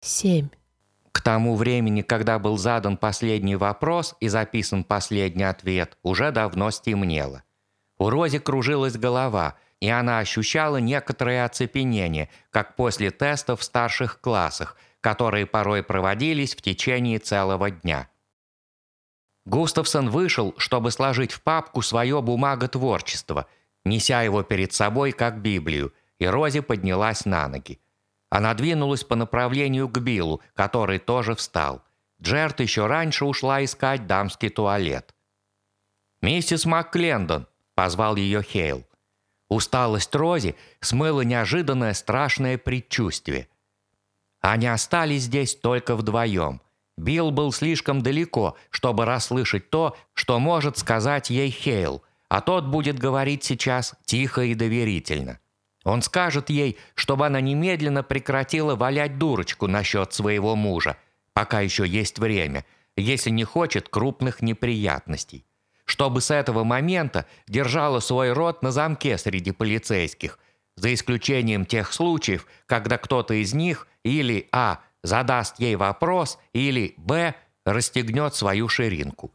Семь. К тому времени, когда был задан последний вопрос и записан последний ответ, уже давно стемнело. У Рози кружилась голова, и она ощущала некоторое оцепенение, как после тестов в старших классах, которые порой проводились в течение целого дня. Густавсон вышел, чтобы сложить в папку свое бумаготворчество, неся его перед собой как Библию, и Рози поднялась на ноги. Она двинулась по направлению к Биллу, который тоже встал. Джерт еще раньше ушла искать дамский туалет. «Миссис МакКлендон», — позвал ее Хейл. Усталость Рози смыла неожиданное страшное предчувствие. Они остались здесь только вдвоем. Билл был слишком далеко, чтобы расслышать то, что может сказать ей Хейл, а тот будет говорить сейчас тихо и доверительно. Он скажет ей, чтобы она немедленно прекратила валять дурочку насчет своего мужа, пока еще есть время, если не хочет крупных неприятностей. Чтобы с этого момента держала свой рот на замке среди полицейских, за исключением тех случаев, когда кто-то из них или а. задаст ей вопрос, или б. расстегнет свою ширинку.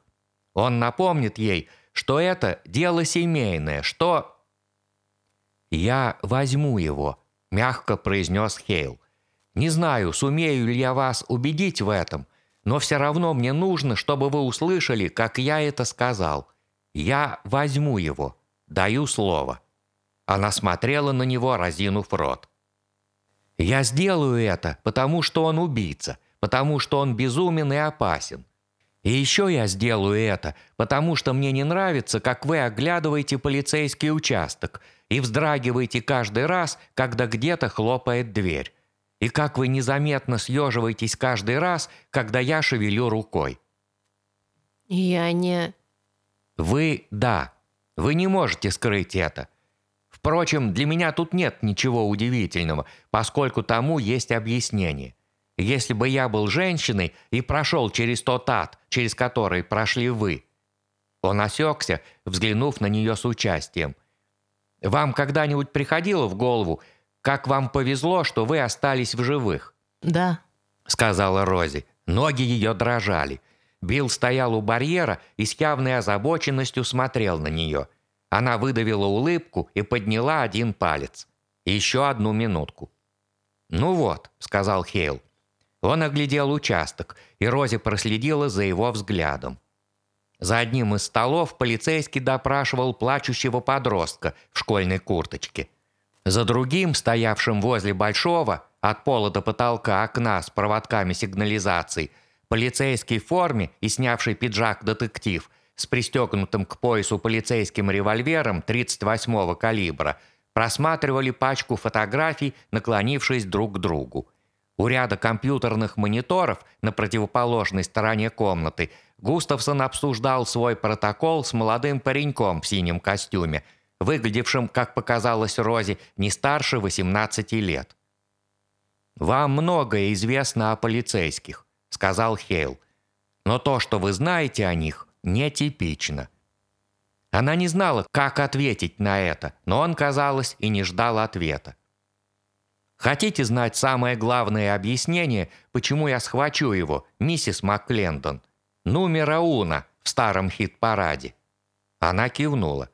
Он напомнит ей, что это дело семейное, что «Я возьму его», – мягко произнес Хейл. «Не знаю, сумею ли я вас убедить в этом, но все равно мне нужно, чтобы вы услышали, как я это сказал. Я возьму его. Даю слово». Она смотрела на него, разинув рот. «Я сделаю это, потому что он убийца, потому что он безумен и опасен. И еще я сделаю это, потому что мне не нравится, как вы оглядываете полицейский участок и вздрагиваете каждый раз, когда где-то хлопает дверь. И как вы незаметно съеживаетесь каждый раз, когда я шевелю рукой. Я не... Вы – да. Вы не можете скрыть это. Впрочем, для меня тут нет ничего удивительного, поскольку тому есть объяснение. Если бы я был женщиной и прошел через тот ад, через который прошли вы. Он осекся, взглянув на нее с участием. Вам когда-нибудь приходило в голову, как вам повезло, что вы остались в живых? Да, сказала Рози. Ноги ее дрожали. Билл стоял у барьера и с явной озабоченностью смотрел на нее. Она выдавила улыбку и подняла один палец. Еще одну минутку. «Ну вот», — сказал Хейл, он оглядел участок, и Рози проследила за его взглядом. За одним из столов полицейский допрашивал плачущего подростка в школьной курточке. За другим, стоявшим возле большого, от пола до потолка окна с проводками сигнализации, полицейский в форме и снявший пиджак детектив с пристегнутым к поясу полицейским револьвером 38-го калибра просматривали пачку фотографий, наклонившись друг к другу. У ряда компьютерных мониторов на противоположной стороне комнаты Густавсон обсуждал свой протокол с молодым пареньком в синем костюме, выглядевшим, как показалось Розе, не старше 18 лет. «Вам многое известно о полицейских», — сказал Хейл. «Но то, что вы знаете о них, нетипично». Она не знала, как ответить на это, но он, казалось, и не ждал ответа. Хотите знать самое главное объяснение, почему я схвачу его, миссис МакКлендон? Номера уна в старом хит-параде». Она кивнула.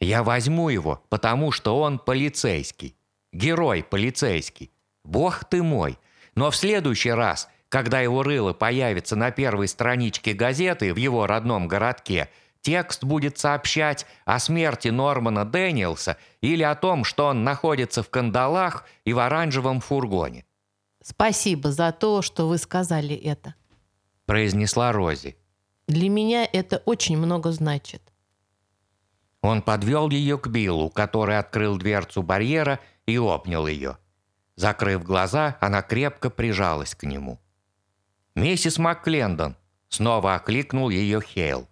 «Я возьму его, потому что он полицейский. Герой полицейский. Бог ты мой. Но в следующий раз, когда его рыло появится на первой страничке газеты в его родном городке, Текст будет сообщать о смерти Нормана Дэниелса или о том, что он находится в кандалах и в оранжевом фургоне. «Спасибо за то, что вы сказали это», – произнесла Рози. «Для меня это очень много значит». Он подвел ее к Биллу, который открыл дверцу барьера и обнял ее. Закрыв глаза, она крепко прижалась к нему. «Миссис МакКлендон!» – снова окликнул ее Хейл.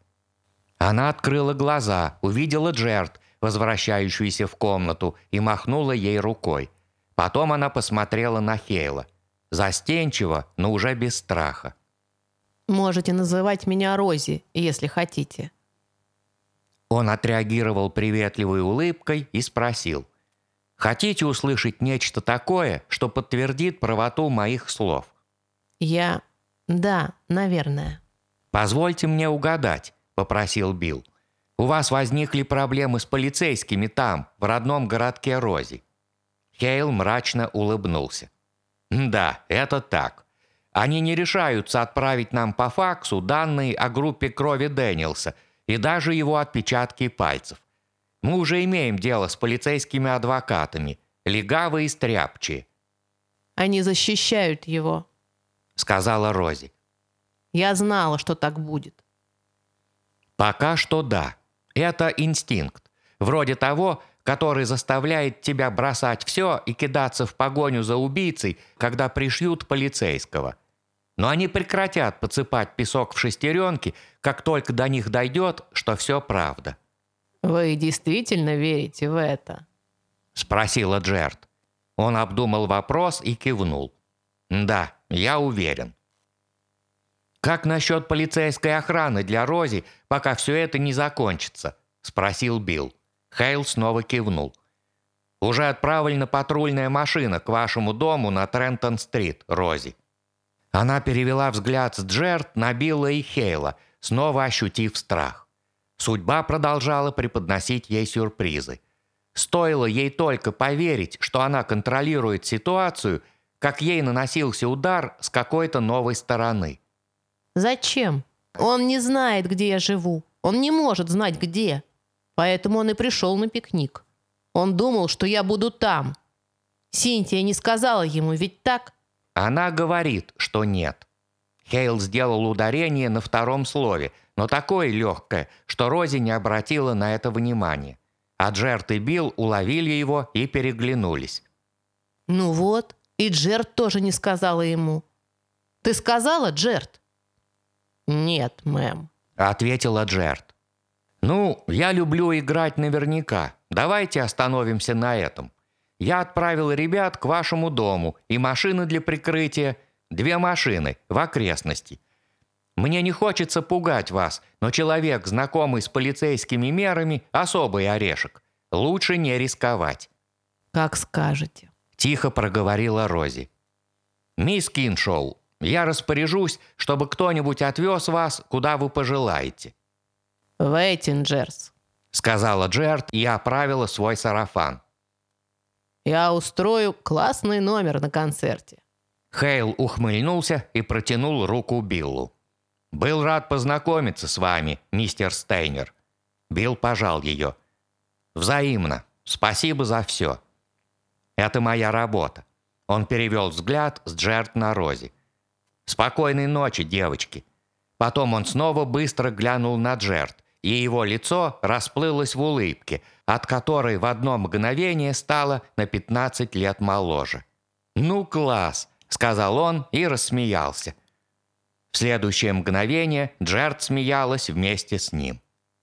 Она открыла глаза, увидела Джерт, возвращающуюся в комнату, и махнула ей рукой. Потом она посмотрела на Хейла. Застенчиво, но уже без страха. «Можете называть меня Рози, если хотите». Он отреагировал приветливой улыбкой и спросил. Хотите услышать нечто такое, что подтвердит правоту моих слов? Я... Да, наверное. «Позвольте мне угадать», — попросил Билл. «У вас возникли проблемы с полицейскими там, в родном городке Рози». Хейл мрачно улыбнулся. «Да, это так. Они не решаются отправить нам по факсу данные о группе крови Дэниелса и даже его отпечатки пальцев. Мы уже имеем дело с полицейскими адвокатами, легавые и стряпчие», Они защищают его. — сказала Рози. Я знала, что так будет. Пока что да. Это инстинкт. Вроде того, который заставляет тебя бросать все и кидаться в погоню за убийцей, когда пришьют полицейского. Но они прекратят подсыпать песок в шестеренки, как только до них дойдет, что все правда. Вы действительно верите в это? Спросила Джерт. Он обдумал вопрос и кивнул. Да, я уверен. «Как насчет полицейской охраны для Рози, пока все это не закончится?» – спросил Билл. Хейл снова кивнул. «Уже отправлена патрульная машина к вашему дому на Трентон-стрит, Рози». Она перевела взгляд с Джерт на Билла и Хейла, снова ощутив страх. Судьба продолжала преподносить ей сюрпризы. Стоило ей только поверить, что она контролирует ситуацию, как ей наносился удар с какой-то новой стороны. Зачем? Он не знает, где я живу. Он не может знать, где. Поэтому он и пришел на пикник. Он думал, что я буду там. Синтия не сказала ему, ведь так? Она говорит, что нет. Хейл сделал ударение на втором слове, но такое легкое, что Рози не обратила на это внимания. А Джерт и Билл уловили его и переглянулись. Ну вот, и Джерт тоже не сказала ему. Ты сказала, Джерт? Нет, мэм. Ответила Джерт. «Ну, я люблю играть наверняка. Давайте остановимся на этом. Я отправил ребят к вашему дому и машины для прикрытия. Две машины в окрестности. Мне не хочется пугать вас, но человек, знакомый с полицейскими мерами, особый орешек. Лучше не рисковать». Как скажете. Тихо проговорила Рози. «Мисс Киншоу, я распоряжусь, чтобы кто-нибудь отвез вас, куда вы пожелаете», Вейтинджерс. сказала Джерт и оправила свой сарафан. Я устрою классный номер на концерте. Хейл ухмыльнулся и протянул руку Биллу. «Был рад познакомиться с вами, мистер Стейнер». Билл пожал ее. «Взаимно. Спасибо за все. Это моя работа». Он перевел взгляд с Джерт на Рози. «Спокойной ночи, девочки». Потом он снова быстро глянул на Джерт, и его лицо расплылось в улыбке, от которой в одно мгновение стало на 15 лет моложе. «Ну, класс!» – сказал он и рассмеялся. В следующее мгновение Джерт смеялась вместе с ним.